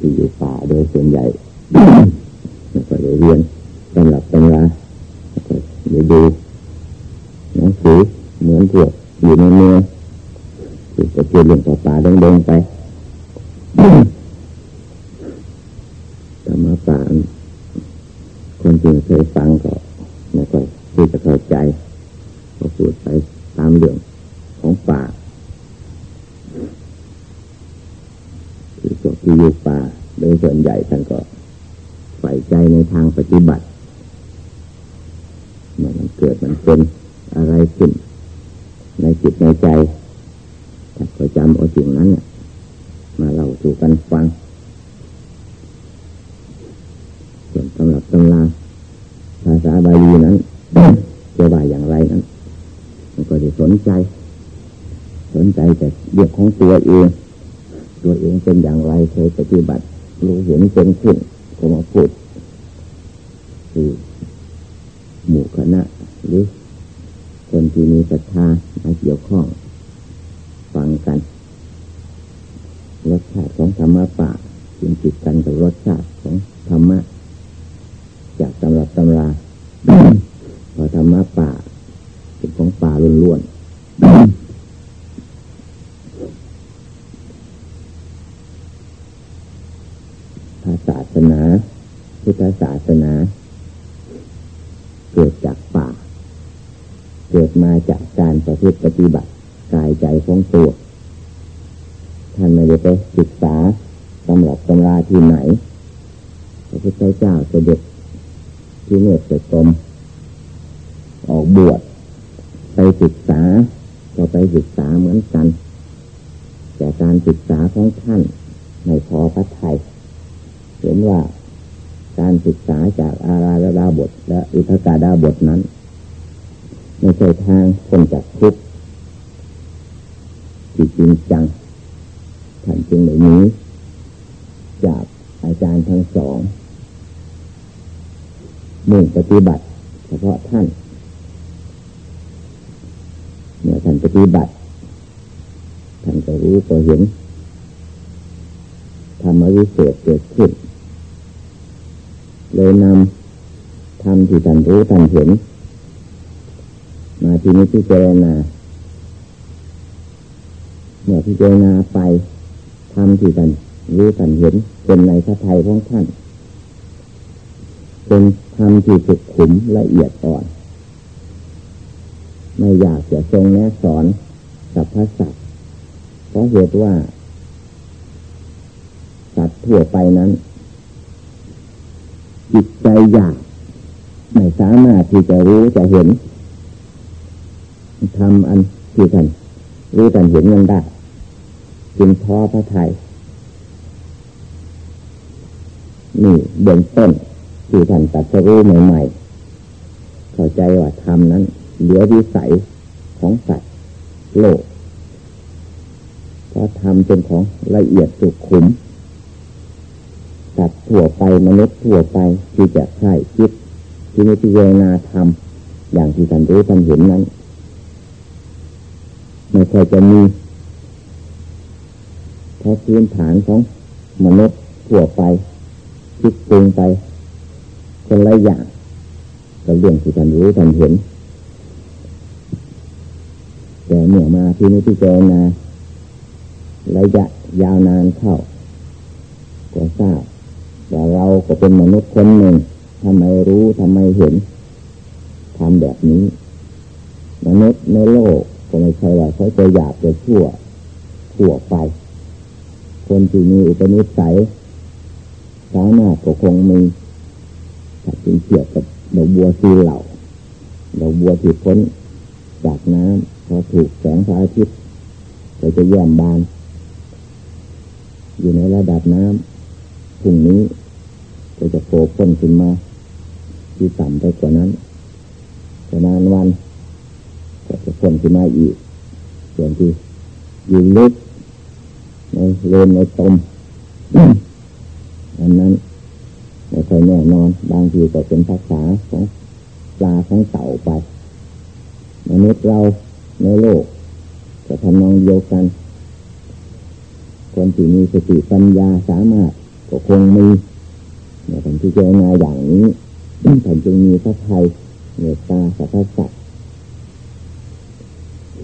ที่อยู่ป่าโดยส่วนใหญ่แล้วก็เรียนสำหรับตำราแล้วก็ได้ดูหนังสือเหมือนพวกอยู่ในเมืองคือจะเจอเรื่องป่าป่าดงๆไปธรรมะป่าคนจริงเคยฟังก็ไม่ค่อยที่จะเข้าใจก็พูดไปตามเรื่องของป่าคือพวกที่อยู่ป่าโดยส่วนใหญ่ท่านก็ใฝ่ใจในทางปฏิบัติเมื่อมันเกิดมันเป็นอะไรขึ้น ในจิตในใจท่านก็จำเอาสิ่งนั้นเนี่ยมาเล่าสู่กันฟังส่วนสำหรับตำราภาษาบาลีนั้น จะว่าอย่างไรนั้น มันก็จะสนใจ สนใจแต่เรื่องของตัวเอง ตัวเองเป็นอย่างไรเคยปฏิบัติ รู้เห็นเป็นขึ้นก็มาพูดคือหมู่คณะ หรือคนที่มีศรัทธามาเกี่ยวข้อง ฟังกัน รสชาติของธรรมะป่าจึงจิตกันกับรสชาติของธรรมะ จากตำรับตำรา พอธรรมะป่าเป็นของป่าล้วนๆศาส นา พุทธศาสนา เกิดจากป่า เกิดมาจากการประพฤติปฏิบัติกายใจของตัว ท่านไม่ได้ไปศึกษาตำรับตำราที่ไหน พระพุทธเจ้าเสด็จที่เนตรกรมออกบวชไปศึกษาก็ไปศึกษาเหมือนกัน แต่การศึกษาของท่านในพอพระไทย เห็นว่าการศึกษาจากอาราธดาบท และอุทกาดาบทนั้น ไม่ใช่ทางคนจากทุกข์ที่จริงจังท่านจึงเลยนี้ จากอาจารย์ทั้งสองมุ่งปฏิบัติ เฉพาะท่านเมื่อท่านปฏิบัติท่านก็รู้ก็เห็นธรรมวิเศษเกิดขึ้น เลยนำธรรมที่ท่านรู้ท่านเห็น มาที่นี้พิจารณาเมื่อพิจารณาไปธรรมที่ท่านรู้ท่านเห็นเป็นในพระไทยของท่านเป็นธรรมที่สุขุมละเอียดอ่อน ไม่อยากจะทรงแนะสอนกับพระสัตว์เพราะเหตุว่าสัตว์ทั่วไปนั้น จิตใจอยากไม่สามารถที่จะรู้จะเห็นทำอันที่ท่านรู้ท่านเห็นมันได้จึงท้อพระไทยนี่เบื้องต้นที่ท่านตัดสรู้ใหม่ๆเข้าใจว่าธรรมนั้น เหลือวิสัยของสัตว์โลกเพราะธรรมเป็นของละเอียดสุขุม ทั่วไปมนุษย์ทั่วไปที่จะใช่คิดที่นิพพานาธรรมอย่างที่ท่านรู้ท่านเห็นนั้นไม่เคยจะมีเพราะพื้นฐานของมนุษย์ทั่วไปคิดปรุงไป คนละอย่างกับเรื่องที่ท่านรู้ท่านเห็น แต่เมื่อมาที่นี้ที่เจนาระยะยาวนานเข้าก็ทราบ ว่าเราก็เป็นมนุษย์คนหนึ่งทำไมรู้ทำไมเห็นทำแบบนี้ มนุษย์ในโลกก็ไม่ใช่ว่าเขาจะอยากจะชั่วทั่วไป คนที่มีอุปนิสัยสามารถก็คงมีถ้าเป็นเกี่ยวกับดอกบัวสีเหล่าดอกบัวที่พ้นจากน้ำพอถูกแสงพระอาทิตย์ก็จะแย้มบาน อยู่ในระดับน้ำพรุ่งนี้ ก็จะโผล่พ้นขึ้นมา ที่ต่ำไปกว่านั้นจะนานวัน ก็จะพ้นขึ้นมาอีก ส่วนที่ยืนลึกในเรนในตมอันนั้นไม่ค่อยแน่นอน บางทีก็เป็นภาษาของปลาของเต่าไปมนุษย์เราในโลกจะทำนองเดียวกัน คนที่มีสติปัญญาสามารถก็คงมี เนี่ยผมที่เจอมาอย่างนี้ผมจึงมีพระไทยเมตตาสัพพสัต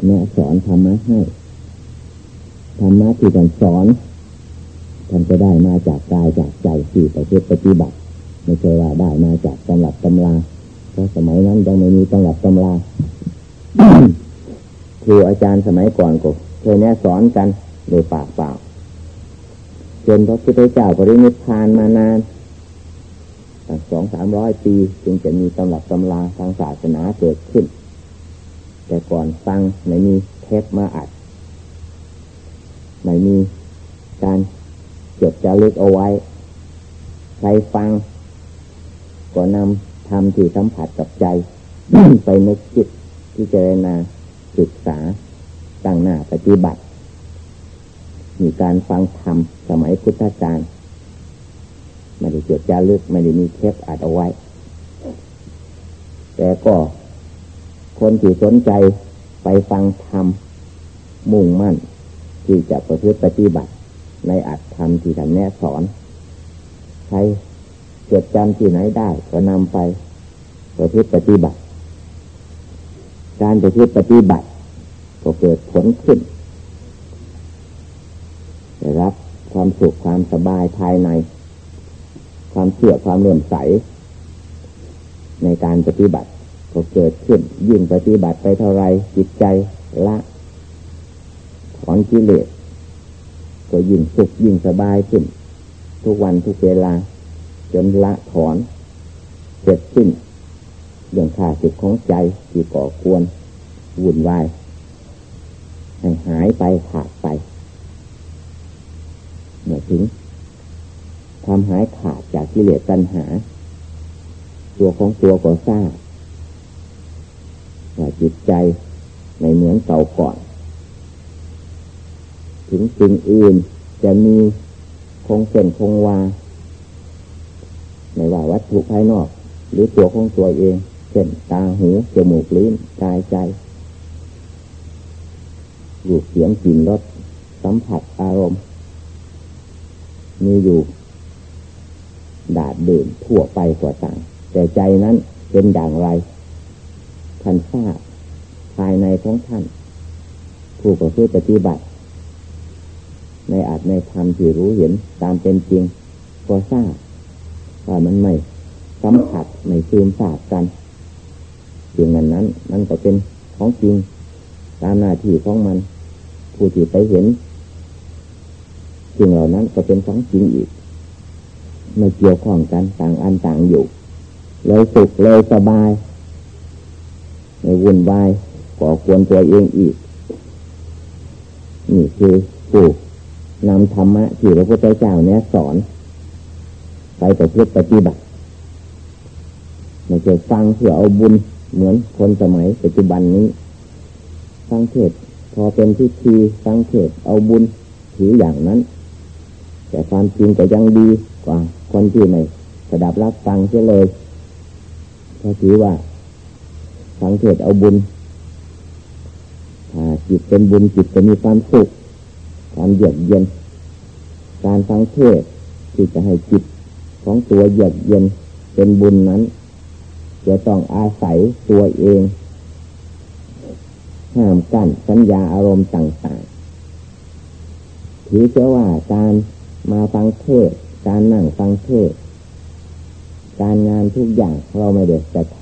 แนะสอนธรรมะให้ธรรมะที่ท่านสอนท่านจะได้มาจากกายจากใจที่ประพฤติปฏิบัติไม่ใช่ว่าได้มาจากตำรับตำราเพราะสมัยนั้นยังไม่มีตำรับตำราครูอาจารย์สมัยก่อนก็เคยแนะสอนกันโดยปากเปล่าจนพระพุทธเจ้าปรินิพพานมานาน สองสามร้อยปีจึงจะมีตำรับตำราทางศาสนาเกิดขึ้น แต่ก่อนฟังไม่มีเทปมาอัดไม่มีการจดจารึกเอาไว้ ใครฟัง ก็นำทำที่สัมผัสกับใจ ไปนึกคิดที่เจรณาศึกษาตั้งหน้าปฏิบัติ มีการฟังธรรมสมัยพุทธกาล ไม่ได้จดจารึกไม่ได้มีเทปอัดเอาไว้ แต่ก็คนที่สนใจไปฟังธรรมมุ่งมั่น ที่จะประพฤติปฏิบัติ ในอัตธรรมที่ท่านแนะสอนใครจดจำที่ไหนได้ก็นำไปประพฤติปฏิบัติ การประพฤติปฏิบัติ ก็เกิดผลขึ้นได้รับความสุขความสบายภายใน ความเชื่อความเลื่อมใส ในการปฏิบัติก็เกิดขึ้น ยิ่งปฏิบัติไปเท่าไรจิตใจละถอนกิเลสก็ยิ่งสุขยิ่งสบายขึ้น ทุกวันทุกเวลา จนละถอนเสร็จสิ้นเรื่องขาดสิทของใจที่ก่อควรวุ่นวายให้หายไปขาดไปเมื่อถึง ทำหายขาดจากกิเลสตัณหา ตัวของตัวก็ทราบว่าจิตใจไม่เหมือนเก่าก่อน ถึงสิ่งอื่นจะมีคงเส้นคงวาไม่ว่าวัตถุภายนอก หรือตัวของตัวเองเช่นตาหูจมูกลิ้นกายใจรูปเสียงกลิ่นรสสัมผัสอารมณ์ มีอยู่ ดาดเดินทั่วไปกว่าต่าง แต่ใจนั้นเป็นอย่างไร ท่านทราบภายในของท่าน ผู้ประพฤติปฏิบัติ ในอาจในธรรมที่รู้เห็นตามเป็นจริงก็ทราบว่ามันไม่สัมผัสไม่ซึมซาบกันจริงนั้นนั้นมันก็เป็นของจริง ตามหน้าที่ของมัน ผู้ที่ไปเห็นสิ่งเหล่านั้นก็เป็นของจริงอีก ไม่เกี่ยวข้องกันต่างอันต่างอยู่ เลยสุขเลยสบายไม่วุ่นวายก่อควรตัวเองอีก นี่คือผู้นำธรรมะที่พระพุทธเจ้าเนี่ยสอน ไปประพฤติปฏิบัติไม่ใช่ฟังเพื่อเอาบุญเหมือนคนสมัยปัจจุบันนี้ฟังเทศพอเป็นพิธีฟังเทศเอาบุญถืออย่างนั้น แต่ความจริงก็ยังดีกว่า คนที่ไม่สดับรับฟังเสียเลยเพราะถือว่าฟังเทศเอาบุญถ้าจิตเป็นบุญจิตจะมีความสุขความเยือกเย็น การฟังเทศที่จะให้จิตของตัวเยือกเย็นเป็นบุญนั้น จะต้องอาศัยตัวเองห้ามกั้นสัญญาอารมณ์ต่างๆถือเสียว่าการ มาฟังเทศ การนั่งฟังเทศ การงานทุกอย่างเราไม่เด็ดจะท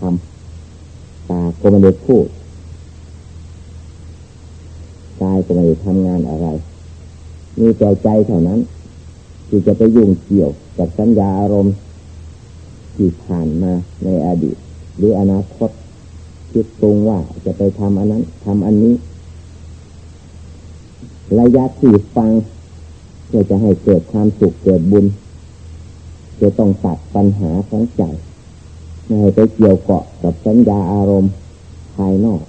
ำตาก็ไม่ได้พูดกายก็ไม่ได้ทำงานอะไร มีใจใจเท่านั้น ที่จะไปยุ่งเกี่ยวกับสัญญาอารมณ์ที่ผ่านมาในอดีต หรืออนาคตคิดปรุงว่าจะไปทำอันนั้นทำอันนี้ ระยะที่ฟัง พื่อจะให้เกิดความสุขเกิดบุญจะต้องตัดปัญหาของใจไม่ให้ไปเกี่ยวเกาะกับสัญญาอารมณ์ภายนอก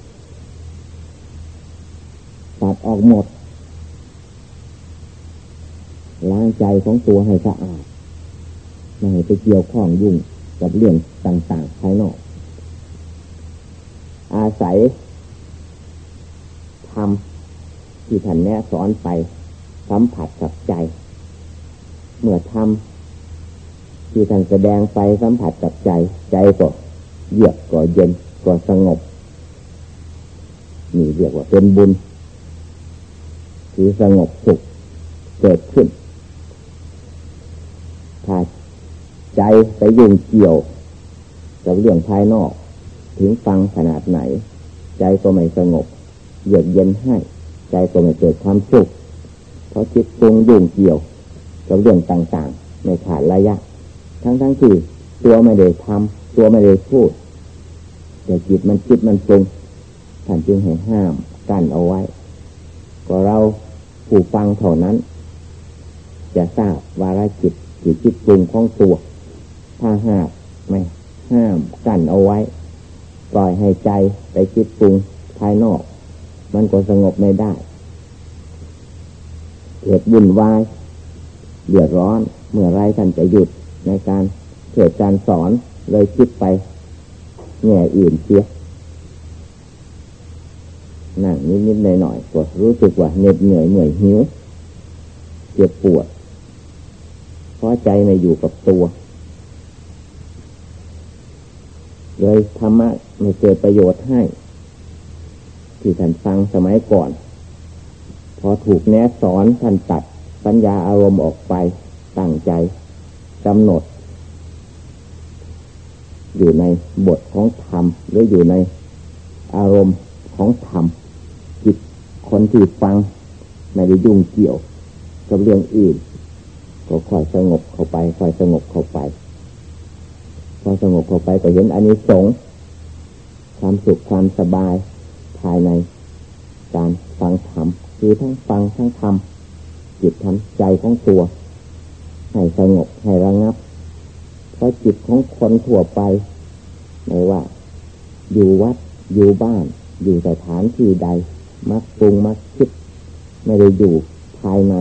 ตัดออกหมดล้างใจของตัวให้สะอาดไม่ให้ไปเกี่ยวข้องยุ่งกับเรื่องต่างๆภายนอก อาศัยทำที่ท่านแนะสอนไป สัมผัสกับใจ เมื่อทำที่ท่านแสดงไปสัมผัสกับใจ ใจก็เยือกก็เย็นก็สงบนี่เรียกว่าเป็นบุญที่สงบสุขเกิดขึ้น ถ้าใจไปยุ่งเกี่ยวกับเรื่องภายนอก ถึงฟังขนาดไหน ใจก็ไม่สงบเยือกเย็นให้ ใจก็ไม่เกิดความสุข เพราะจิตปรุงยุ่งเกี่ยวกับเรื่องต่างๆไม่ขาดระยะ ทั้งๆทที่ตัวไม่ได้ทำตัวไม่ได้พูด แต่จิตมันคิดมันปรุงท่านจึงให้ห้ามกั้นเอาไว้ ก็เราผู้ฟังเท่านั้น จะทราบวาระจิตที่คิดปรุงของตัว ถ้าหากไม่ห้ามกั้นเอาไว้ ปล่อยให้ใจไปคิดปรุงภายนอก มันก็สงบไม่ได้ เกิดบุ่นวายเดือดร้อน เมื่อไรท่านจะหยุดในการเกิดการสอนเลยคิดไปแง่อื่นเสียนั่งนิดๆหน่อยๆก็รู้สึกว่าเหน็ดเหนื่อยเหนื่อยหิวเจ็บปวดเพราะใจไม่อยู่กับตัว เลยธรรมะไม่เกิดประโยชน์ให้ ที่ท่านฟังสมัยก่อน พอถูกแนะสอนท่านตัดปัญญาอารมณ์ออกไปตั้งใจกำหนด อยู่ในบทของธรรมหรืออยู่ในอารมณ์ของธรรมจิตคนที่ฟังไม่ได้ยุ่งเกี่ยวกับเรื่องอื่น ก็ค่อยสงบเข้าไปค่อยสงบเข้าไปพอสงบเข้าไปก็เห็นอันนี้สงความสุขความสบายภายในการ ฟังธรรมคือทั้งฟังทั้งทำจิตทำใจของตัว ให้สงบให้ระงับเพราะจิตของคนทั่วไปไม่ว่า อยู่วัดอยู่บ้าน อยู่สถานที่ใด มักปรุงมักคิด ไม่ได้อยู่ภายใน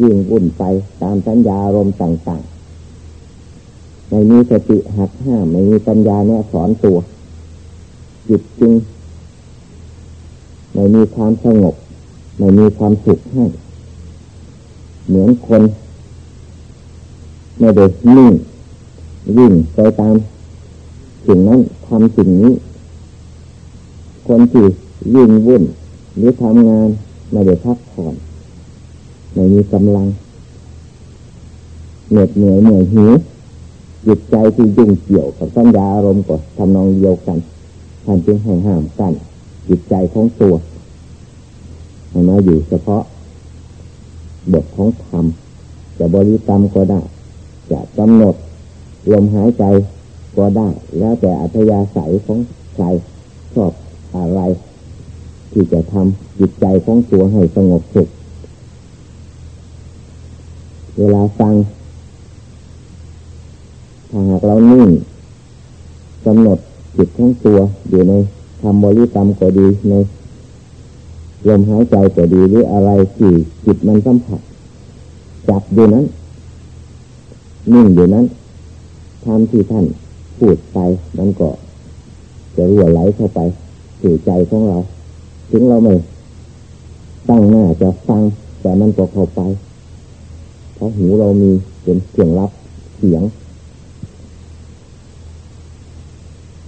ยิ่งวุ่นไปตามสัญญาอารมณ์ต่างๆ ไม่มีสติหักห้ามไม่มีปัญญาเนี่ยสอนตัวจิตจึง ไม่มีความสงบไม่มีความสุขให้เหมือนคนไม่ได้นิ่งวิ่งไปตามสิ่งนั้นทำสิ่งนี้ คนที่ยิ่งวุ่นหรือทำงานไม่ได้พักผ่อนไม่มีกำลังเหนื่อยเหนื่อยเหนื่อยหิวจิตใจที่ยุ่งเกี่ยวกับสัญญาอารมณ์ก็ทำนองเดียวกันท่านจึงให้ห้ามกัน จิตใจของตัวให้มาอยู่เฉพาะบทของธรรมจะบริกรรมก็ได้ จะกำหนดลมหายใจก็ได้ แล้วแต่อัธยาศัยของใครชอบอะไร ที่จะทำจิตใจของตัวให้สงบสุข เวลาฟังถ้าหากเรานิ่งกำหนดจิตของตัวอยู่ใน ทำบริกรรมก็ดีในลมหายใจก็ดีหรืออะไรที่จิตมันสัมผัสจับอยู่นั้นนิ่งอยู่นั้นทำที่ท่านพูดไปมันก็จะรั่วไหลเข้าไปสู่ใจของเรา ถึงเราไม่ตั้งหน้าจะฟัง แต่มันก็เข้าไปเพราะหูเรามีเป็นเสียงรับเสียง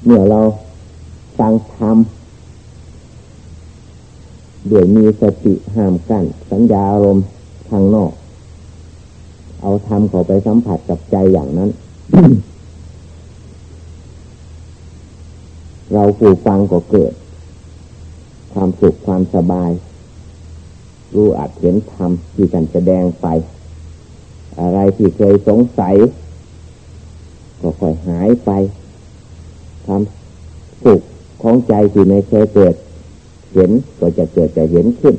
เมื่อเรา ฟังธรรมด้วยมีสติห้ามกัน้นสัญญาอารมณ์ทางนอก เอาธรรมเข้าไปสัมผัสกับใจอย่างนั้น เราผู้ฟังก็เกิด ความสุขความสบาย รู้อัดเห็นธรรมที่กันแสดงไป อะไรที่เคยสงสัย ก็ค่อยหายไปความสุข ของใจที่ไม่เคยเกิด เห็นก็จะเกิดจะเห็นขึ้น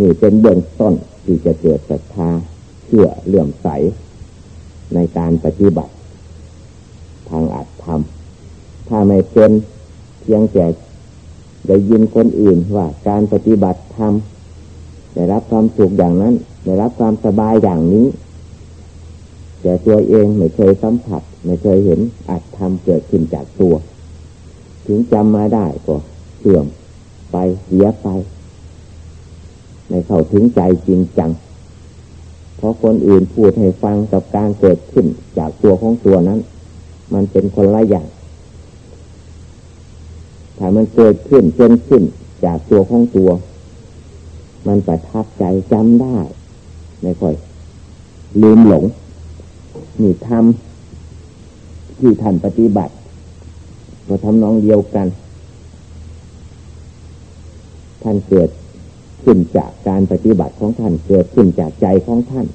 นี่เป็นเบื้องต้นที่จะเกิดศรัทธาเชื่อเลื่อมใส ในการปฏิบัติ ทางอัดธรรม ถ้าไม่เป็นเพียงแต่ได้ยินคนอื่นว่าการปฏิบัติธรรมได้รับความสุขอย่างนั้น ได้รับความสบายอย่างนี้ แต่ตัวเองไม่เคยสัมผัส ไม่เคยเห็นอัตธรรมเกิดขึ้นจากตัว ถึงจำมาได้ก็เสื่อมไปเสียไป ในเข้าถึงใจจริงจัง เพราะคนอื่นพูดให้ฟังกับการเกิดขึ้นจากตัวของตัวนั้น มันเป็นคนละอย่างถ้ามันเกิดขึ้นจนขึ้นจากตัวของตัว มันประทับใจจำได้ ไม่ค่อย ลืมหลงนี่ทำที่ท่านปฏิบัติ ก็ทำนองเดียวกัน ท่านเกิดขึ้นจากการปฏิบัติของท่านเกิดขึ้นจากใจของท่าน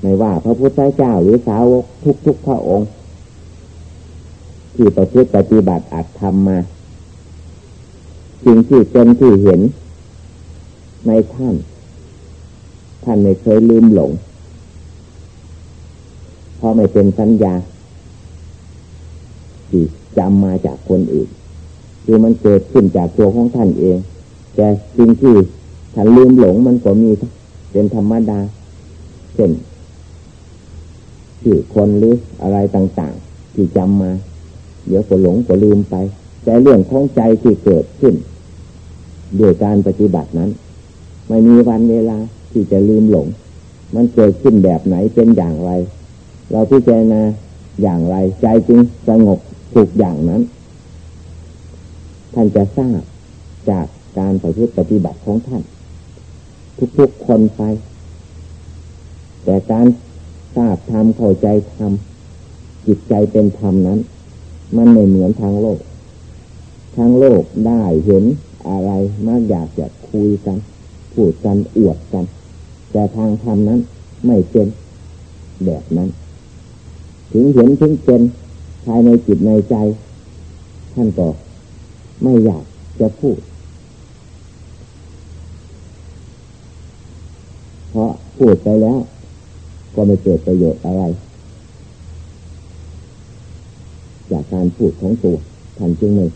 ไม่ว่าพระพุทธเจ้าหรือสาวกทุกๆพระองค์ ที่ประพฤติปฏิบัติอาจทำมาสิ่งที่เป็นที่เห็น ในท่าน ท่านไม่เคยลืมหลง เพราะไม่เป็นสัญญา ที่จำมาจากคนอื่น คือมันเกิดขึ้นจากตัวของท่านเอง แต่สิ่งที่ท่านลืมหลงมันก็มีเป็นธรรมดาเช่นชื่อคนหรืออะไรต่างๆ ที่จำมา เดี๋ยวก็หลงก็ลืมไป แต่เรื่องของใจที่เกิดขึ้นด้วยการปฏิบัตินั้น ไม่มีวันเวลาที่จะลืมหลง มันเกิดขึ้นแบบไหนเป็นอย่างไร เราพิจารณาอย่างไร ใจจึงสงบ สุขอย่างนั้น ท่านจะทราบจากการปฏิปฏิบัติของท่าน ทุกๆคนไป แต่การทราบธรรมเข้าใจธรรมจิตใจเป็นธรรมนั้น มันไม่เหมือนทางโลก ทางโลกได้เห็นอะไรมากอยากจะคุยกัน พูดกันอวดกัน แต่ทางธรรมนั้นไม่เป็นแบบนั้น ถึงเห็นถึงเป็น ภายในจิตในใจ ท่านก็ไม่อยากจะพูด เพราะพูดไปแล้ว ก็ไม่เกิดประโยชน์อะไร จากการพูดของตัวท่านจึงไม่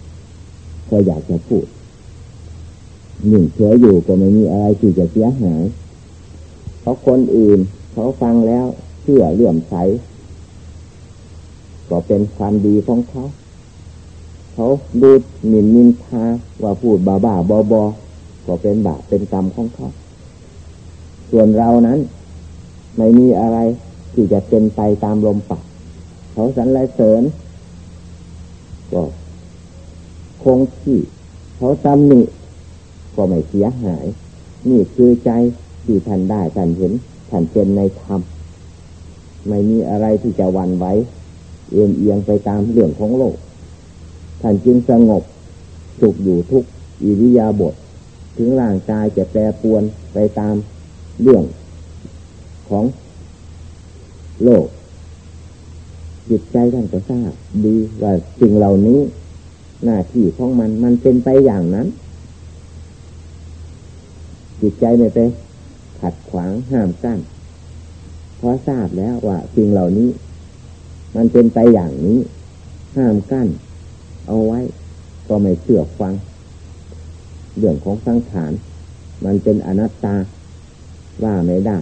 ก็อยากจะพูดหนึ่งเฉยอยู่ก็ไม่มีอะไรที่จะเสียหาย เพราะคนอื่นเขาฟังแล้วเชื่อเลื่อมใส ก็เป็นความดีของเขา เขาดูหมิ่นนินทาว่าพูดบ้าบ้าบอบอก็เป็นบาปเป็นกรรมของเขา ส่วนเรานั้น ไม่มีอะไรที่จะเป็นไปตามลมปากเขาสรรเสริญก็คงที่เขาตำหนิก็ไม่เสียหาย นี่คือใจที่ท่านได้ท่านเห็นท่านเป็นในธรรม ไม่มีอะไรที่จะวันไว้ เอียงเอียงไปตามเรื่องของโลก ท่านจึงสงบสุขอยู่ทุกอิริยาบถถึงร่างกายจะแปรปวนไปตามเรื่องของโลก จิตใจท่านก็ทราบดีว่าสิ่งเหล่านี้ หน้าที่ของมันมันเป็นไปอย่างนั้น จิตใจไม่ไปขัดขวางห้ามกั้นเพราะทราบแล้วว่าสิ่งเหล่านี้ มันเป็นไปอย่างนี้ ห้ามกั้น เอาไว้ ก็ไม่เชื่อฟัง เรื่องของสังขาร มันเป็นอนัตตา ว่าไม่ได้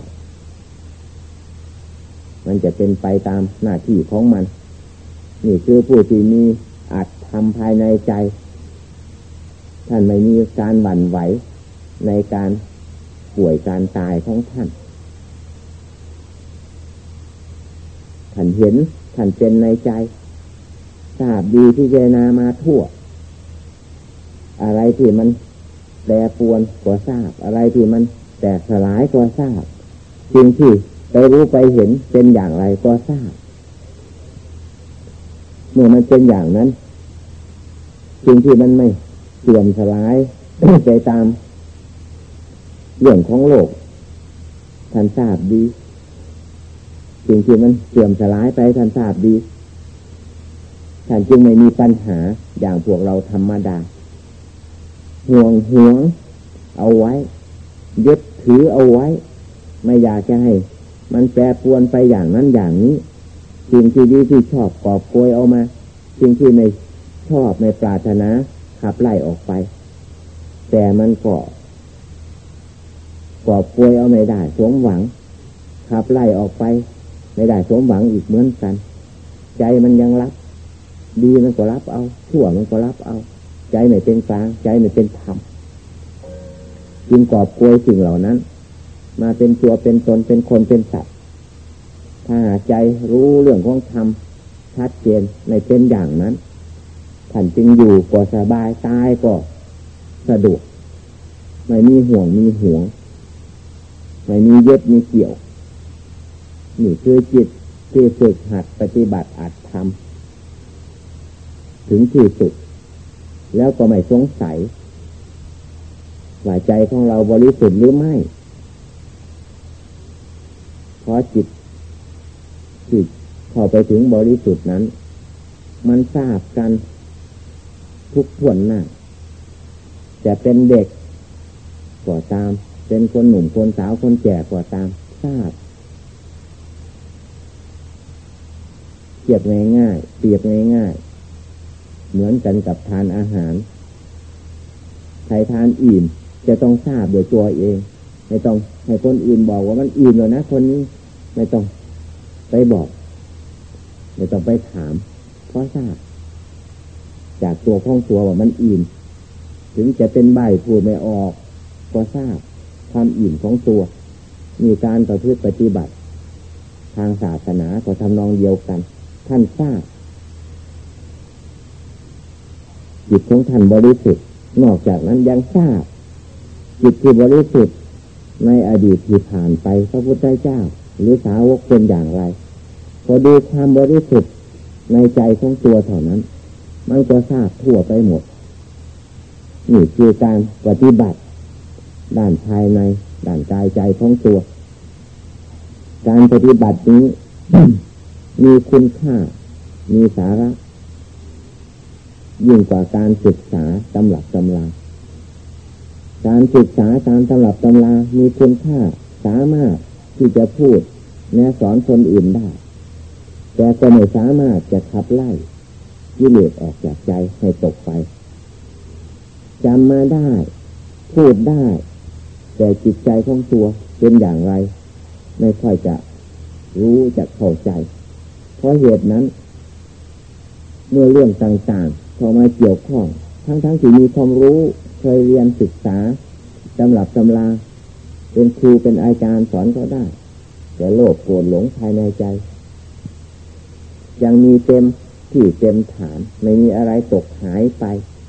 มันจะเป็นไปตามหน้าที่ของมัน นี่คือผู้ที่มีอาจทำภายในใจ ท่านไม่มีการหวั่นไหวในการป่วยการตายของท่าน ท่านเห็น ท่านเป็นในใจทราบดีที่เจนามาทั่ว อะไรที่มันแปรปวนก็ทราบ อะไรที่มันแตกสลายก็ทราบสิ่งที่ไปรู้ไปเห็นเป็นอย่างไรก็ทราบ เมื่อมันเป็นอย่างนั้นสิ่งที่มันไม่เสื่อมสลายไปตามเรื่องของโลกท่านทราบดี สิ่งที่มันเสื่อมสลายไปท่านทราบดีท่านจึงไม่มีปัญหาอย่างพวกเราธรรมดาห่วงห่วง เอาไว้ยึดถือเอาไว้ ไม่อยากจะให้ มันแปรปวนไปอย่างนั้นอย่างนี้สิ่งที่ดีที่ชอบกอบโกยเอามาสิ่งที่ไม่ชอบไม่ปรารถนาขับไล่ออกไป แต่มันก็กอบโกยเอาไม่ได้สมหวังขับไล่ออกไป ไม่ได้สมหวังอีกเหมือนกัน ใจมันยังรับ ดีมันก็รับเอา ชั่วมันก็รับเอา ใจไม่เป็นกลางใจไม่เป็นธรรมจึงกอบกวยสิ่งเหล่านั้น มาเป็นตัวเป็นตนเป็นคนเป็นสัตว์ถ้าใจรู้เรื่องของธรรมชัดเจนในเป็นอย่างนั้นท่านจึงอยู่ก็สบายตายก็สะดวกไม่มีห่วงมีห่วงไม่มีเย็ดมีเกี่ยว นี่คือจิตที่ฝึกหัดปฏิบัติอัดทำถึงที่สุด แล้วก็ไม่สงสัยว่าใจของเราบริสุทธิ์หรือไม่เพราะจิตจิตเข้าไปถึงบริสุทธิ์นั้น มันทราบกันทุกทวนหน้าจะเป็นเด็กก็ตาม เป็นคนหนุ่มคนสาวคนแก่ก็ตาม ทราบ เทียบง่ายๆเปรียบง่าย ๆ เหมือนกันกับทานอาหารใครทานอิ่มจะต้องทราบโดยตัวเอง ไม่ต้องให้คนอื่นบอกว่ามันอิ่มแล้วนะคนนี้ไม่ต้องไปบอก ไม่ต้องไปถาม เพราะทราบ จากตัวของตัวว่ามันอิ่มถึงจะเป็นใบพูดไม่ออก ก็ทราบความอิ่มของตัว มีการประพฤติปฏิบัติ ทางศาสนาก็ทำนองเดียวกัน ท่านทราบจิตของท่านบริสุทธิ์ นอกจากนั้นยังทราบจิตที่บริสุทธิ์ในอดีตที่ผ่านไปพระพุทธเจ้า หรือสาวกเป็นอย่างไร พอดูความบริสุทธิ์ในใจของตัวเท่านั้น มันก็ทราบทั่วไปหมด นี่คือการปฏิบัติ ด้านภายใน ด้านกายใจของตัว การปฏิบัตินี้ มีคุณค่า มีสาระ ยิ่งกว่าการศึกษาตำหลักตำลาการศึกษาตามตำรับตำรา มีคุณค่า สามารถที่จะพูดแนะสอนคนอื่นได้ แต่ก็ไม่สามารถจะขับไล่ยิเลสออกจากใจให้ตกไปจำมาได้ พูดได้ แต่จิตใจของตัวเป็นอย่างไร ไม่ค่อยจะรู้จะเข้าใจ เพราะเหตุนั้น เมื่อเรื่องต่างๆเข้ามาเกี่ยวข้อง ทั้งๆที่มีความรู้เคยเรียนศึกษาตำรับตำราเป็นครูเป็นอาจารย์สอนก็ได้ แต่โลภโกรธหลงภายในใจ ยังมีเต็มที่เต็มฐาน ไม่มีอะไรตกหายไป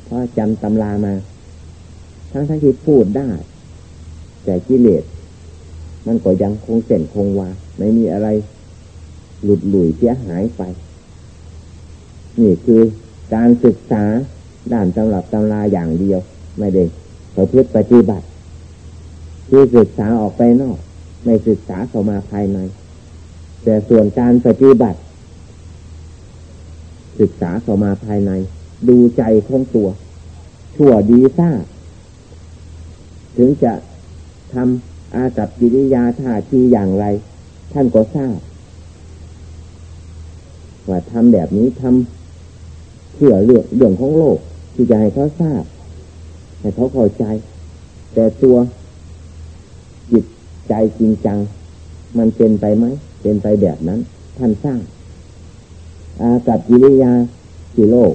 เพราะจำตำรามา ทั้งทั้งที่พูดได้ แต่กิเลสมันก็ยังคงเส้นคงวาไม่มีอะไร หลุดหลุยเสียหายไป นี่คือการศึกษาด้านตำรับตำราอย่างเดียว ไม่ได้ประพฤติปฏิบัติ คือศึกษาออกไปนอก ไม่ศึกษาเข้ามาภายใน แต่ส่วนการปฏิบัติ ศึกษาเข้ามาภายใน ดูใจของตัว ชั่วดีซ่าถึงจะทำอากับกิริยาท่าทีอย่างไร ท่านก็ทราบ ว่าทำแบบนี้ทำเพื่อเรื่องเรื่องของโลกที่จะให้เขาทราบให้เขาเข้าใจ แต่ตัวจิตใจจริงจัง มันเป็นไปไหมเป็นไปแบบนั้น ท่านสร้างากับกิริยาที่โลก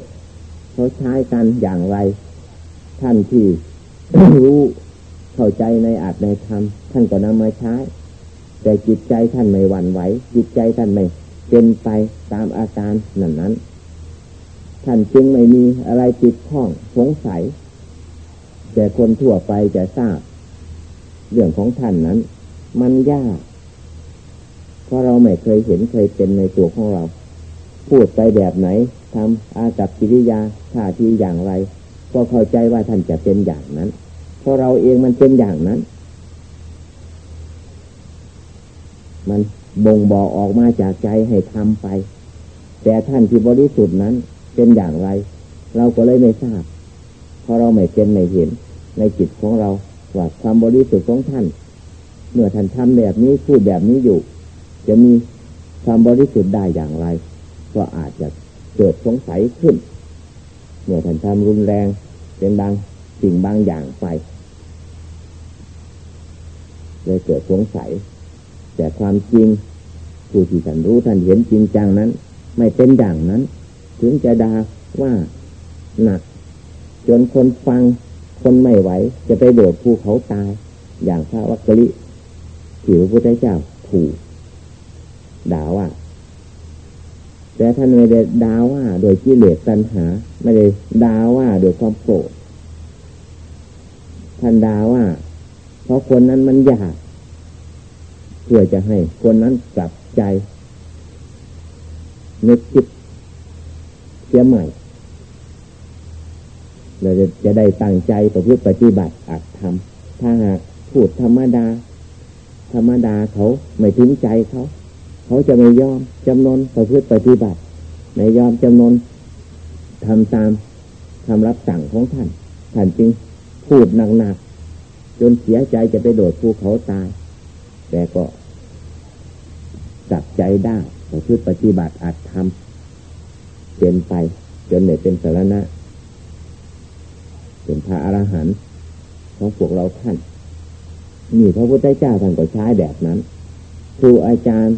เขาใช้กันอย่างไร ท่านที่รู้เข้าใจในอาจในธรรมท่านก็นำมาใช้แต่จิตใจท่านไม่หวั่นไหว จิตใจท่านไม่ เป็นไปตามอาการนั้นนั้นท่านจึงไม่มีอะไรติดข้องสงสัย แต่คนทั่วไปจะทราบ เรื่องของท่านนั้น มันยาก เพราะเราไม่เคยเห็นเคยเป็นในตัวของเรา พูดไปแบบไหนทำอากับกิริยาท่าทีอย่างไร ก็เข้าใจว่าท่านจะเป็นอย่างนั้น เพราะเราเองมันเป็นอย่างนั้น มัน บ่งบอกออกมาจากใจให้ทำไป แต่ท่านที่บริสุทธิ์นั้นเป็นอย่างไร เราก็เลยไม่ทราบ เพราะเราไม่เป็นไม่เห็นในจิตของเราว่าความบริสุทธิ์ของท่าน เมื่อท่านทำแบบนี้พูดแบบนี้อยู่ จะมีความบริสุทธิ์ได้อย่างไร ก็อาจจะเกิดสงสัยขึ้น เมื่อท่านทำรุนแรงเป็นบางสิ่งบางอย่างไปเลยเกิดสงสัย แต่ความจริงผู้ที่ท่านรู้ท่านเห็นจริงจังนั้น ไม่เป็นอย่างนั้น ถึงจะดาว่าหนัก จนคนฟังคนไม่ไหว จะไปโดดภูเขาตาย อย่างพระวักกะลิที่พระพุทธเจ้าถูกด่าว่า แต่ท่านไม่ได้ด่าว่า โดยกิเลสตัณหา ไม่ได้ด่าว่าโดยความโกรธท่านด่าว่า เพราะคนนั้นมันอยาก พื่อจะให้คนนั้นกลับใจนึกคิดเสียใหม่เราจะจะได้ตั้งใจประพฤติปฏิบัติอัดทำถ้าหากพูดธรรมดา ธรรมดาเขาไม่ถึงใจเขาเขาจะไม่ยอมจำนนประพฤติปฏิบัติไม่ยอมจำนนทำตามคำรับสั่งของท่านท่านจึงพูดหนักๆจนเสียใจจะไปโดดภูเขาตาย แต่ก็ จับใจได้ประพฤติปฏิบัติอัดทำเป็นไป จนเหนี่ยเป็นสารณะเป็นพระอรหันต์ของพวกเราท่านนี่พระพุทธเจ้าท่านก็ใช้แบบนั้นครูอาจารย์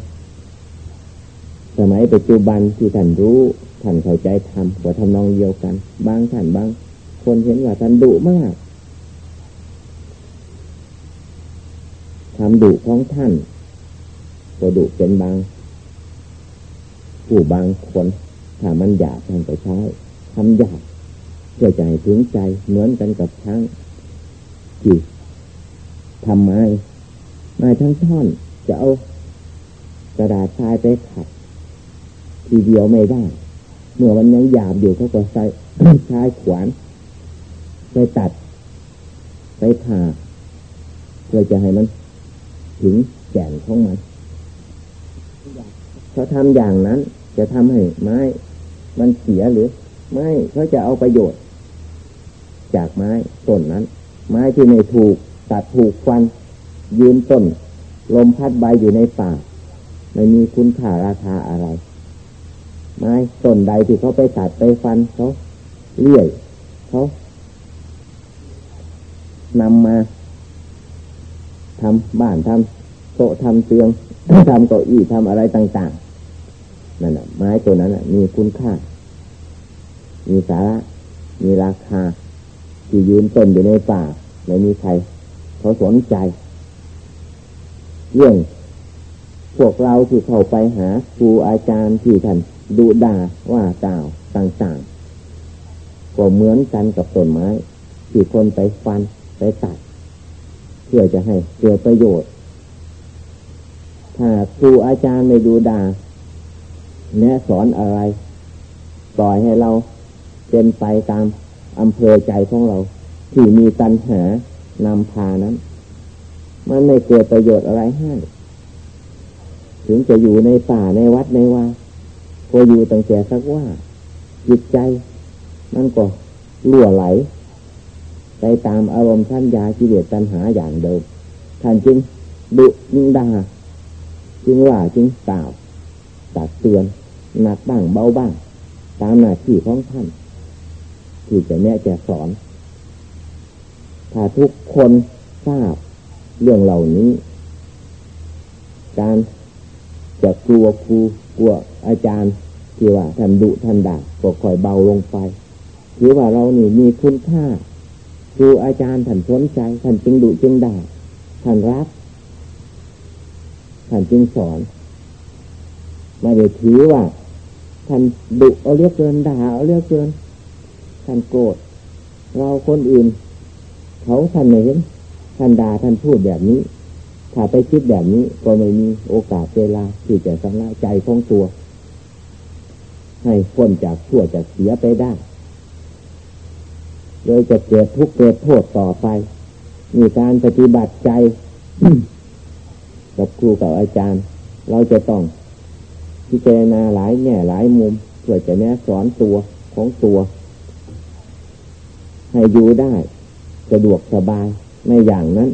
สมัยปัจจุบันที่ท่านรู้ท่านเข้าใจทำก็ทำนองเดียวกัน บางท่านบาง คนเห็นว่าท่านดุมากทำดุของท่าน ก็ดุเป็นบางผู้บางคนถ้ามันหยาบท่านก็ใช้ทำหยาบเพื่อใจถึงใจเหมือนกันกับช้างที่ทำไม้ไม้ทั้งท่อนจะเอากระดาษทรายไปขัด ทีเดียวไม่ได้ เมื่อมันยังหยาบอยู่เขาก็ใช้ใช้ขวานไปตัด ไปผ่าเพื่อจะให้มันถึงแก่นของมัน เขาทำอย่างนั้น จะทำให้ไม้ มันเสียหรือ ไม่เขาจะเอาประโยชน์ จากไม้ต้นนั้น ไม้ที่ไม่ถูกตัดถูกฟัน ยืนต้น ลมพัดใบอยู่ในป่าไม่มีคุณค่าราคาอะไร ไม้ต้นใดที่เขาไปตัดไปฟันเขาเลื่อยเขานำมาทำบ้านทำโต๊ะทำเตียงทำเก้าอี้ทำอะไรต่าง นั่นแหะไม้ตัวนั้นมีคุณค่า มีสาระ มีราคา ที่ยืนต้นอยู่ในป่าไม่มีใครเขาสนใจ เรื่องพวกเราที่เข้าไปหาครูอาจารย์ที่ท่านดูด่าว่ากล่าวต่างๆ ก็เหมือนกันกับต้นไม้ ที่คนไปฟันไปตัด เพื่อจะให้เกิดประโยชน์ ถ้าครูอาจารย์ไม่ดูด่า แนะสอนอะไร ปล่อยให้เราเป็นไปตามอำเภอใจของเรา ที่มีตัณหานำพานั้น มันไม่เกิดประโยชน์อะไรให้ ถึงจะอยู่ในป่าในวัดในว่าก็อยู่ตั้งแต่สักว่าจิตใจ มันก็ล่วไหล ไปตามอารมณ์ท่านยากิเลสตัณหาอย่างเดิมท่านจึงดุจึงด่าจึงว่าจึงกล่าวตักเตือน หนักบ้างเบาบ้าง ตามหน้าที่ของท่าน ที่จะแนะจะสอน ถ้าทุกคนทราบเรื่องเหล่านี้ การจะกลัวครูกลัวอาจารย์ที่ว่าท่านดุท่านด่าก็ค่อยเบาลงไปถือว่าเรานี่มีคุณค่าครูอาจารย์ท่านสนใจท่านจึงดุจึงด่าท่านรักท่านจึงสอน ไม่ได้ถือว่า ท่านดุเอาเรียกเกินด่าเอาเรียกเกินท่านโกรธเราคนอื่น เขาท่านไม่เห็นท่านด่าท่านพูดแบบนี้ ถ้าไปคิดแบบนี้ก็ไม่มีโอกาสเวลาที่จะสำลักใจของตัว ให้พ้นจากชั่วจากเสียไปได้โดยจะเกิดทุกข์เกิดโทษต่อไป มีการปฏิบัติใจกับครูกับอาจารย์ เราจะต้อง พิจารณาหลายแง่หลายมุมเพื่อจะแนะสอนตัวของตัว ให้อยู่ได้สะดวกสบายในอย่างนั้น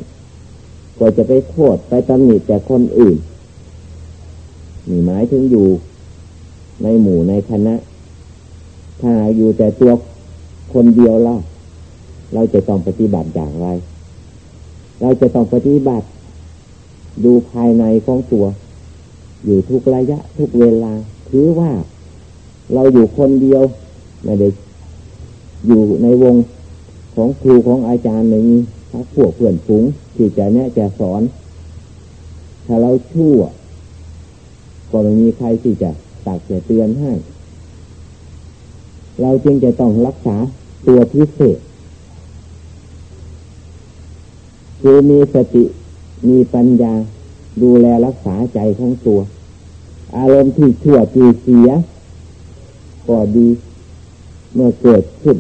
ก็จะไปโทษไปตำหนิแต่คนอื่นมีหมายถึงอยู่ในหมู่ในคณะ ถ้าอยู่แต่ตัวคนเดียวเราเราจะต้องปฏิบัติอย่างไร เราจะต้องปฏิบัติ ดูภายในของตัว อยู่ทุกระยะ ทุกเวลา ถือว่าเราอยู่คนเดียวไม่ได้อยู่ในวงของครูของอาจารย์หนึ่งพักพวกเพื่อนฝูงที่จะแนะจะสอน ถ้าเราชั่ว ก็ไม่มีใครที่จะตักจะเตือนให้ เราจึงจะต้องรักษาตัวพิเศษ คือมีสติมีปัญญา ดูแลรักษาใจของตัว อารมณ์ที่ชั่วที่เสีย ก็ดีเมื่อเกิดขึ้น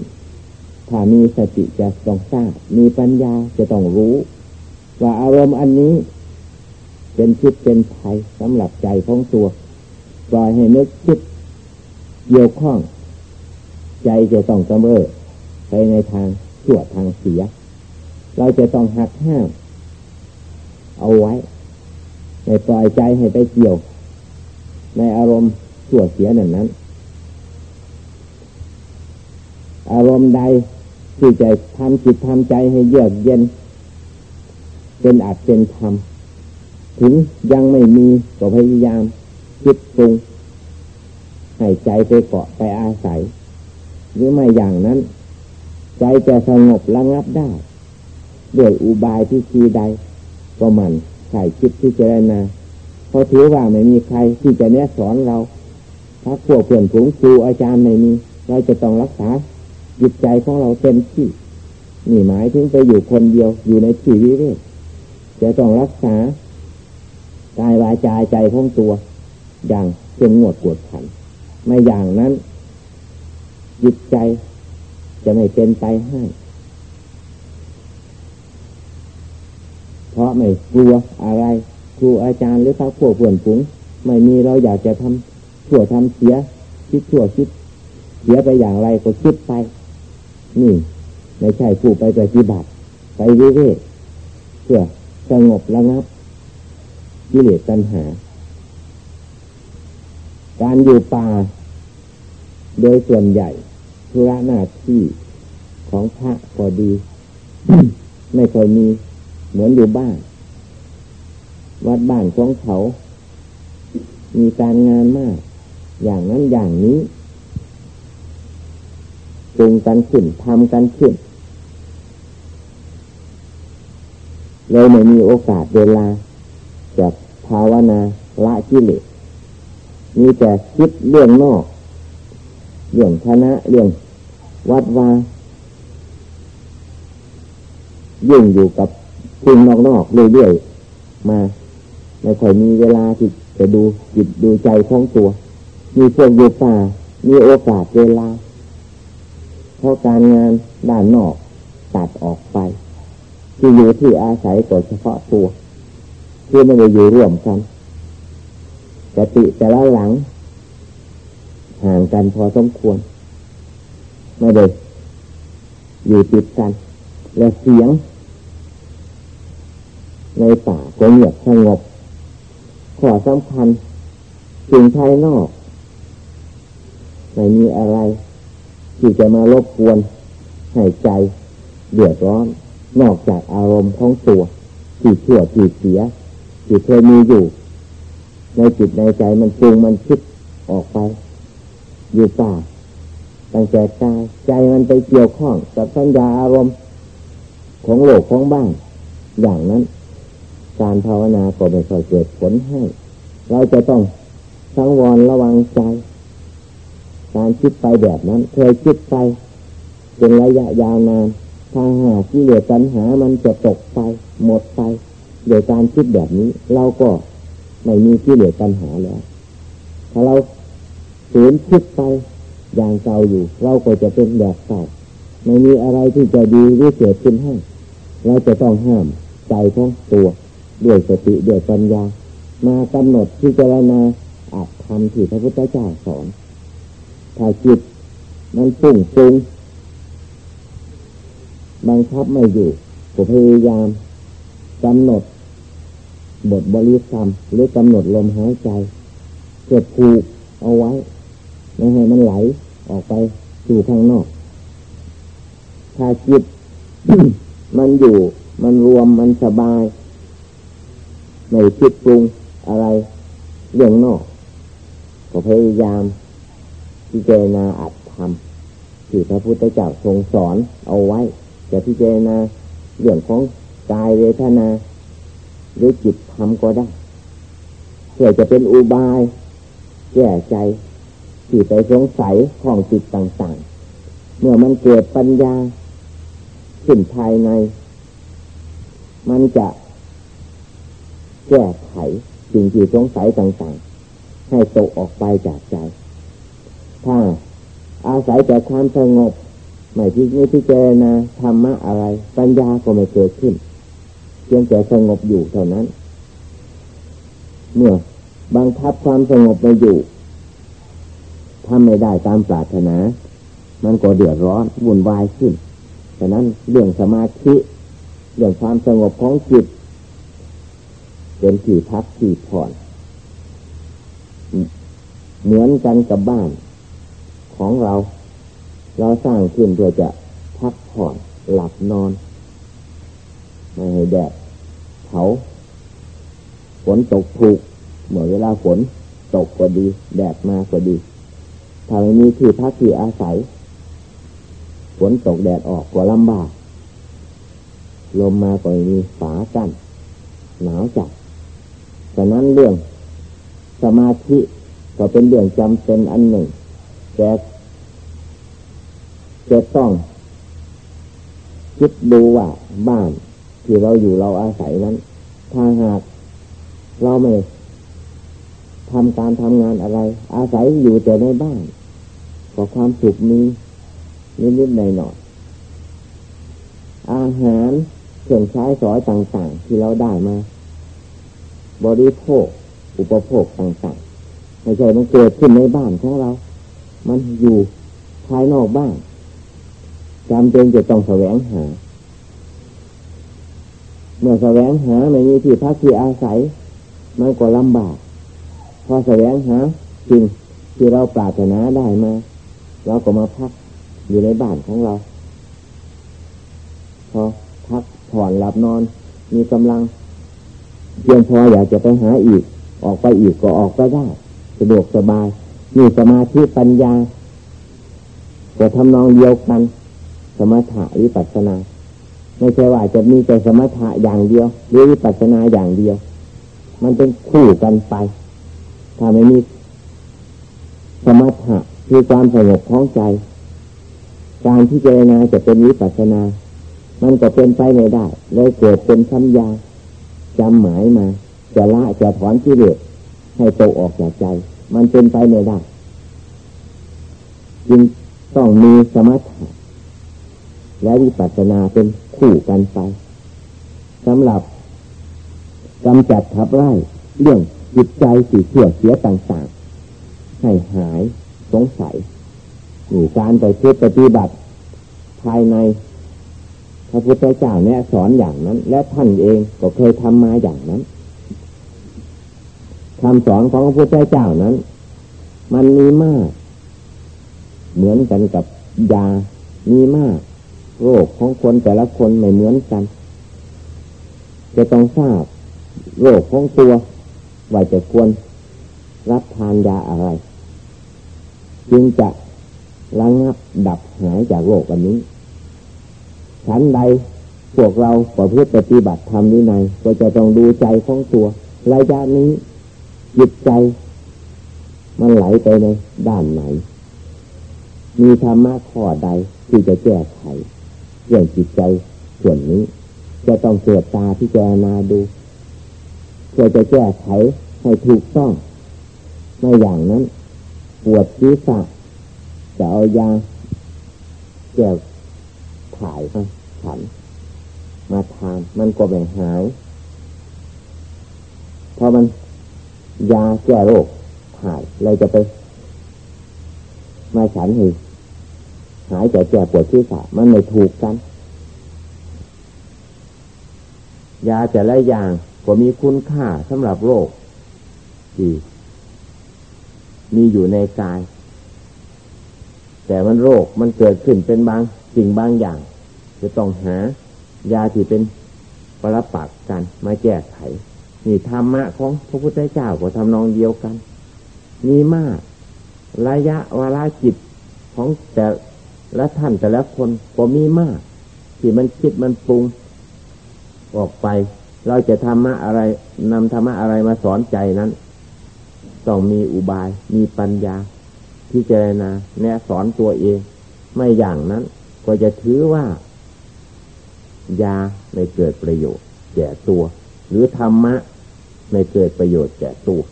ถ้ามีสติจะต้องทราบมีปัญญาจะต้องรู้ ว่าอารมณ์อันนี้ เป็นคิดเป็นภัยสำหรับใจของตัวปล่อยให้นึกคิดเกี่ยวข้อง ใจจะต้องกำเริบไปในทางชั่วทางเสีย เราจะต้องหักห้าม เอาไว้ ไม่ปล่อยใจให้ไปเกี่ยว ในอารมณ์ชั่วเสียนั้นนั้น อารมณ์ใดที่จะทำจิตทำใจให้เยือกเย็น เป็นอัดเป็นธรรมถึงยังไม่มีก็พยายามคิดปรุงให้ใจไปเกาะไปอาศัย หรือไม่อย่างนั้น ใจจะสงบระงับได้ ด้วยอุบายที่ทีใด ก็มัน ใส่คิดที่เจรนาเพราะถือว่าไม่มีใครที่จะแนะสอนเราถ้าพวกเพื่อนฝูงครูอาจารย์ไม่มี เราจะต้องรักษาจิตใจของเราเต็มที่นี่หมายถึงไปอยู่คนเดียวอยู่ในที่วิเวกจะต้องรักษากายวาจาใจของตัว อย่างเ่งงวดกวดขัน ไม่อย่างนั้น จิตใจจะไม่เป็นไปให้ เพ ราะไม่กลัวอะไร ครูอาจารย์หรือพระพวกเพื่อนฝูงไม่มีเราอยากจะทำชั่วทำเสีย คิดชั่วคิดเสียไปอย่างไรก็คิดไป นี่ไม่ใช่ผู้ไปปฏิบัติ ไปวิเวกเพื่อสงบระงับกิเลสตัณหา การอยู่ป่า โดยส่วนใหญ่ธุระหน้าที่ของพระก็ดี ไม่เคยมี เหมือนอยู่บ้าน วัดบ้านของเขา มีการงานมาก อย่างนั้นอย่างนี้ปรุงกันขึ้นทำกันขึ้นเลยไม่มีโอกาสเวลาจะภาวนาละกิเลสมีแต่คิดเรื่องนอก เรื่องคณะเรื่องวัดวายิ่งอยู่กับ สิ่งนอกๆเรื่อยๆมาไม่ค่อยมีเวลาที่จะดูจิตดูใจของตัว มีพวกอยู่ป่ามีโอกาสเวลาเพราะการงานด้านนอกตัดออกไป ที่อยู่ที่อาศัยก็เฉพาะตัวคือไม่ได้อยู่ร่วมกันแต่ติแต่ละหลัง ห่างกันพอสมควร ไม่ได้อยู่ติดกัน และเสียง ในป่าก็เงียบสงบขอสำคัญสิ่งภายนอกไม่มีอะไร ที่จะมารบกวนให้ใจเดือดร้อน นอกจากอารมณ์ของตัวที่เชื่อที่เสียจิตเคยมีอยู่ ในจิตในใจมันปรุงมันคิดออกไป อยู่ป่าตั้งแต่กายใจมันไปเกี่ยวข้องกับสัญญาอารมณ์ของโลกของบ้านอย่างนั้น การภาวนาก็ไม่ค่อยเกิดผลให้ เราจะต้องสังวรระวังใจ การคิดไปแบบนั้น เคยคิดไปเป็นระยะยาวนานถ้าหาที่เหลือปัญหามันจะตกไปหมดไปโดยการคิดแบบนี้ เราก็ไม่มีที่เหลือปัญหาแล้วถ้าเราฝืนคิดไปอย่างเก่าอยู่ เราก็จะเป็นแบบเก่าไม่มีอะไรที่จะดีหรือเกิดขึ้นให้ เราจะต้องห้ามใจของตัว ด้วยสติด้วยปัญญา มากำหนดที่เจรณาอาจทำที่พระพุทธเจ้าสอนถ้าจิตมันฟุ้งฟุ้งบังคับไม่อยู่ก็พยายามกำหนด บทบริกรรมหรือกำหนดลมหายใจเกิดผูกเอาไว้ไม่ให้มันไหลออกไปสู่ข้างนอก ถ้าจิต มันอยู่ มันรวมมันสบาย ไม่คิดปรุงอะไรเรื่องนอก ก็พยายามพิจารณาอัดทำที่พระพุทธเจ้าทรงสอนเอาไว้ จะพิจารณาเรื่องของกายเวทนา หรือจิตทำก็ได้เพื่อจะเป็นอุบายแก้ใจที่ไปสงสัยของจิตต่างๆ เมื่อมันเกิดปัญญาขึ้นภายใน มันจะ แก้ไขสิ่งที่สงสัยต่างๆ ให้ตกออกไปจากใจ ถ้าอาศัยแต่ความสงบไม่พิจิตรเจนะธรรมะอะไร ปัญญาก็ไม่เกิดขึ้นเพียงแต่สงบอยู่เท่านั้น เมื่อบังคับความสงบไปอยู่ทำไม่ได้ตามปรารถนา มันก็เดือดร้อนวุ่นวายขึ้นฉะนั้นเรื่องสมาธิ เรื่องความสงบของจิต เป็นที่พักที่ผ่อนเหมือนกันกับบ้านของเรา เราสร้างขึ้นเพื่อจะพักผ่อนหลับนอน ไม่ให้แดดเผาฝนตกถูกเมื่อเวลาฝนตกก็ดี แดดมาก็ดี ถ้าไม่มีที่พักที่อาศัยฝนตกแดดออกก็ลำบาก ลมมาก็มีฝากั้นหนาวจัด ฉะนั้นเรื่องสมาธิก็เป็นเรื่องจำเป็นอันหนึ่งแต่จะต้องคิดดูว่าบ้านที่เราอยู่เราอาศัยนั้น ถ้าหากเราไม่ทำการทำงานอะไร อาศัยอยู่แต่ในบ้านก็ความสุขมีนิดๆหน่อยๆอาหารเครื่องใช้สอยต่าง ๆ ที่เราได้มา บริโภค อุปโภคต่างๆไม่ใช่มันเกิดขึ้นในบ้านของเรา มันอยู่ภายนอกบ้านจำเป็นจะต้องแสวงหา เมื่อแสวงหาไม่มีที่พักที่อาศัย มันก็ลำบาก พอแสวงหาสิ่งที่เราปรารถนาได้มาเราก็มาพักอยู่ในบ้านของเรา พอพักผ่อนหลับนอน มีกำลัง เพียงพออยากจะไปหาอีก ออกไปอีกก็ออกไปได้สะดวกสบายมีสมาธิปัญญาก็ทำนองเดียวกัน สมถะวิปัสนา ไม่ใช่ว่าจะมีแต่สมถะอย่างเดียว หรือวิปัสนาอย่างเดียว มันเป็นคู่กันไป ถ้าไม่มีสมถะคือความสงบของใจ การที่เจรณาจะเป็นวิปัสสนา มันก็เป็นไปไม่ได้เลยเกิดเป็นสัญญา จำหมายมา จะละจะถอนที่เลือให้ตกออกจากใจ มันเป็นไปไม่ได้จึงต้องมีสมถะและวิปัสสนาเป็นคู่กันไปสำหรับกำจัดทับไล่เรื่องจิตใจสีเสื่อเสียต่างๆ ให้หายสงสัยหรือการไปเพื่อปฏิบัติ ภายใน พระพุทธเจ้าเนี่ยสอนอย่างนั้น และท่านเองก็เคยทำมาอย่างนั้นคำสอนของพระพุทธเจ้านั้น มันมีมาก เหมือนกันกับยา มีมาก โรคของคนแต่ละคนไม่เหมือนกัน จะต้องทราบ โรคของตัวว่าจะควรรับทานยาอะไร จึงจะระงับดับหายจากโรคอันนี้ ฉันใดพวกเราประพฤติปฏิบัติธรรมนี้ในก็จะต้องดูใจของตัวระยะนี้จิตใจ มันไหลไปในด้านไหน มีธรรมะข้อใดที่จะแก้ไขเรื่องจิตใจส่วนนี้ จะต้องเกิดตาที่เจรณาดูเพื่อจะแก้ไขให้ถูกต้องไม่อย่างนั้น ปวดศีรษะจะเอายาแก้ ถ่ายมาฉัน มาทานมันก็ไม่หายเพราะมันยาแก้โรคถ่ายเราจะไป มาฉันให้หายจากแก้ปวดที่สะมันไม่ถูกกัน ยาแต่ละอย่างก็มีคุณค่าสำหรับโรคที่มีอยู่ในกาย แต่มันโรคมันเกิดขึ้นเป็นบางสิ่งบางอย่าง จะต้องหายาที่เป็นปรปักกันมาแก้ไขนี่ธรรมะของพระพุทธเจ้าก็ทำนองเดียวกัน มีมาก ระยะเวลาจิตของแต่ละท่านแต่ละคนก็มีมาก ที่มันคิดมันปรุง ออกไป เราจะธรรมะอะไรนำธรรมะอะไรมาสอนใจนั้น ต้องมีอุบาย มีปัญญาพิจรณาแนะสอนตัวเอง ไม่อย่างนั้น ก็จะถือว่า ยาไม่เกิดประโยชน์แก่ตัว หรือธรรมะไม่เกิดประโยชน์แก่ตัว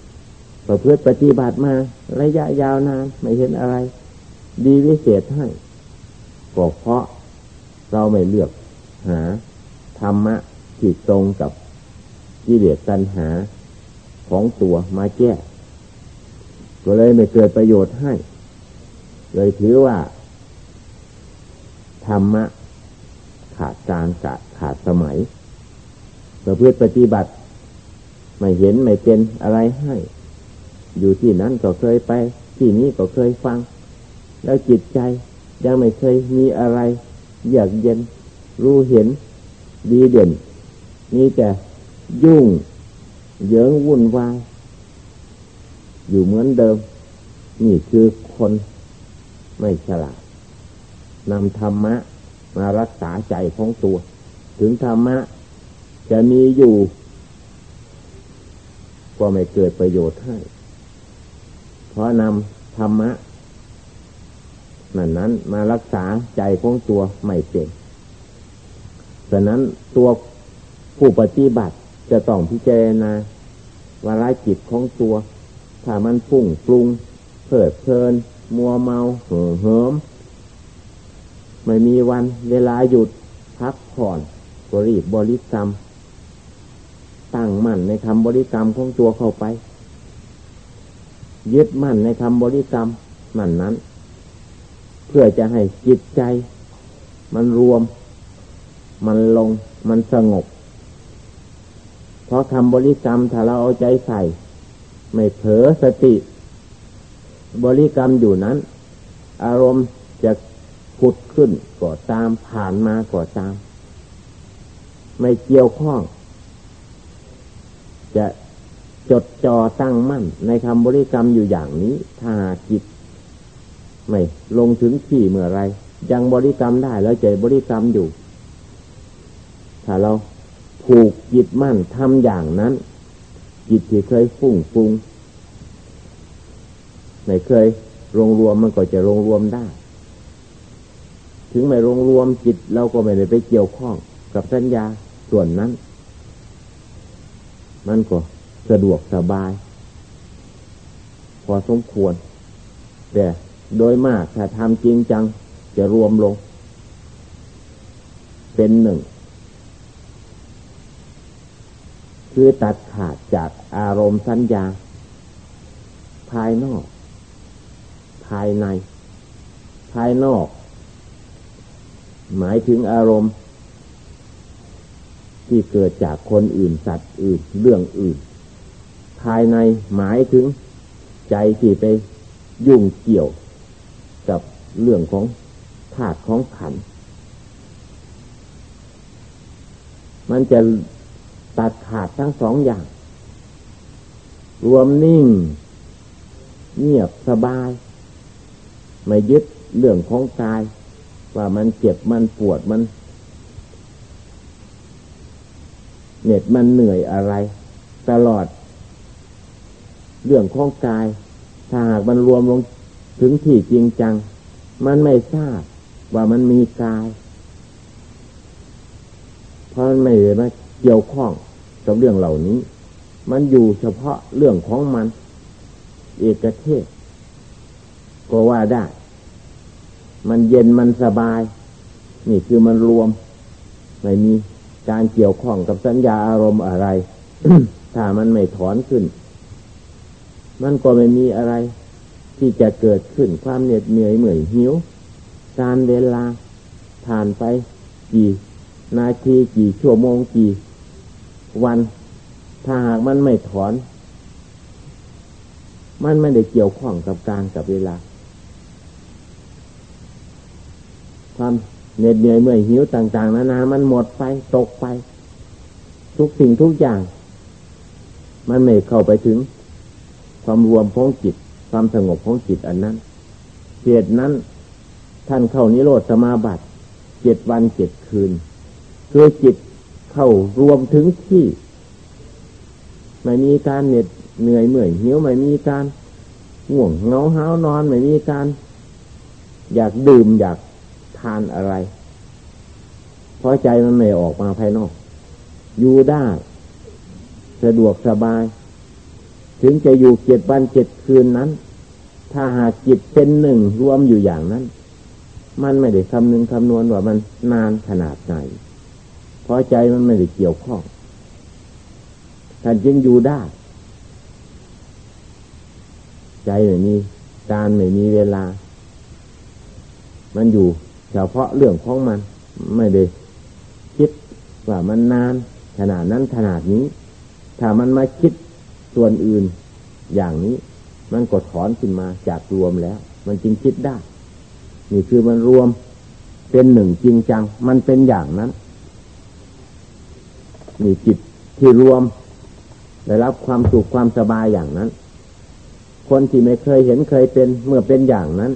ประพฤติปฏิบัติมา ระยะยาวนานไม่เห็นอะไร ดีวิเศษให้ก็เพราะเราไม่เลือกหาธรรมะที่ตรงกับกิเลสตัณหาของตัวมาแก้ก็เลยไม่เกิดประโยชน์ให้ เลยถือว่า ธรรมะ ขาดการขาดขาดสมัยประพฤติปฏิบัติ ไม่เห็นไม่เป็นอะไรให้ อยู่ที่นั้นก็เคยไป ที่นี้ก็เคยฟัง แล้วจิตใจยังไม่เคยมีอะไร อยากเย็น รู้เห็น ดีเด่น มีแต่ยุ่งเยิงวุ่นวาย อยู่เหมือนเดิม นี่คือคนไม่ฉลาดนำธรรมะ มารักษาใจของตัว ถึงธรรมะ จะมีอยู่ ก็ไม่เกิดประโยชน์ให้ เพราะนำธรรมะนั้นนั้นมารักษาใจของตัวไม่เป็นฉะนั้นตัวผู้ปฏิบัติจะต้องพิจารณาวาระจิตของตัว ถ้ามันฟุ้งปรุงเพิดเพลิน มัวเมาเห่อเหิม ไม่มีวันเวลาหยุดพักผ่อนบริบริกรรม ตั้งมั่นในคำบริกรรมของตัวเข้าไป ยึดมั่นในคำบริกรรมมั่นนั้น เพื่อจะให้จิตใจ มันรวม มันลง มันสงบ เพราะคำบริกรรมถ้าเราเอาใจใส่ ไม่เผลอสติ บริกรรมอยู่นั้น อารมณ์จะ ผุดขึ้นก็ตามผ่านมาก็ตาม ไม่เกี่ยวข้อง จะจดจ่อตั้งมั่น ในคำบริกรรมอยู่อย่างนี้ ถ้าจิต ไม่ลงถึงที่เมื่อไร ยังบริกรรมได้แล้วใจบริกรรมอยู่ ถ้าเราผูกจิตมั่นทำอย่างนั้น จิตที่เคยฟุ้งฟุ้งไม่เคย รวมรวมมันก็จะรวมรวมได้ ถึงไม่รวมรวมจิตเราก็ไม่ได้ไปเกี่ยวข้องกับสัญญาส่วนนั้น มันก็สะดวกสบาย พอสมควร แต่โดยมากถ้าทำจริงจัง จะรวมลง เป็นหนึ่ง คือตัดขาดจากอารมณ์สัญญา ภายนอก ภายใน ภายนอก หมายถึงอารมณ์ ที่เกิดจากคนอื่นสัตว์อื่นเรื่องอื่น ภายในหมายถึงใจที่ไปยุ่งเกี่ยวกับเรื่องของธาตุของขัน มันจะตัดขาดทั้งสองอย่าง รวมนิ่ง เงียบสบาย ไม่ยึดเรื่องของกาย ว่ามันเจ็บมันปวดมันเหน็ดมันเหนื่อยอะไร ตลอด เรื่องของกาย ถ้าหากมันรวมลงถึงที่จริงจัง มันไม่ทราบว่ามันมีกาย เพราะมันไม่เลยมาเกี่ยวข้องกับเรื่องเหล่านี้ มันอยู่เฉพาะเรื่องของมัน เอกเทศก็ว่าได้ มันเย็นมันสบาย นี่คือมันรวม ไม่มีการเกี่ยวข้องกับสัญญาอารมณ์อะไร ถ้ามันไม่ถอนขึ้น มันก็ไม่มีอะไร ที่จะเกิดขึ้นความเหน็ดเหนื่อยเหมื่อยหิว การเวลาผ่านไปกี่นาทีกี่ชั่วโมงกี่ วัน ถ้าหากมันไม่ถอน มันไม่ได้เกี่ยวข้องกับการกับเวลา ความเหน็ดเหนื่อยเมื่อยหิวต่างๆนานา มันหมดไปตกไป ทุกสิ่งทุกอย่าง มันไม่เข้าไปถึง ความรวมของจิต ความสงบของจิตอันนั้นเหตุนั้น ท่านเข้านิโรธสมาบัติเจ็ดวันเจ็ดคืนคือจิตเข้ารวมถึงที่ ไม่มีการเหน็ดเหนื่อยเมื่อยหิวไม่มีการง่วงเงาห้านอนไม่มีการ อยากดื่มอยากานอะไร เพราะใจมันไม่ออกมาภายนอก อยู่ได้ สะดวกสบาย ถึงจะอยู่เจ็ดวันเจ็ดคืนนั้น ถ้าหากจิตเป็นหนึ่งรวมอยู่อย่างนั้น มันไม่ได้คำนึงคำนวณว่ามันนานขนาดไหน เพราะใจมันไม่ได้เกี่ยวข้องท่านจึงอยู่ได้ ใจไม่มีการไม่มีเวลา มันอยู่ เฉพาะเรื่องของมัน ไม่ได้คิดว่ามันนานขนาดนั้นขนาดนี้ ถ้ามันมาคิดส่วนอื่นอย่างนี้ มันกดถอนขึ้นมาจากรวมแล้ว มันจึงคิดได้ นี่คือมันรวมเป็นหนึ่งจริงจัง มันเป็นอย่างนั้นนี่จิตที่รวม ได้รับความสุขความสบายอย่างนั้น คนที่ไม่เคยเห็นเคยเป็นเมื่อเป็นอย่างนั้น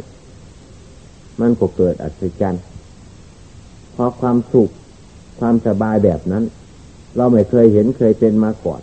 มันก็เกิดอัศจรรย์เพราะความสุขความสบายแบบนั้น เราไม่เคยเห็นเคยเป็นมาก่อน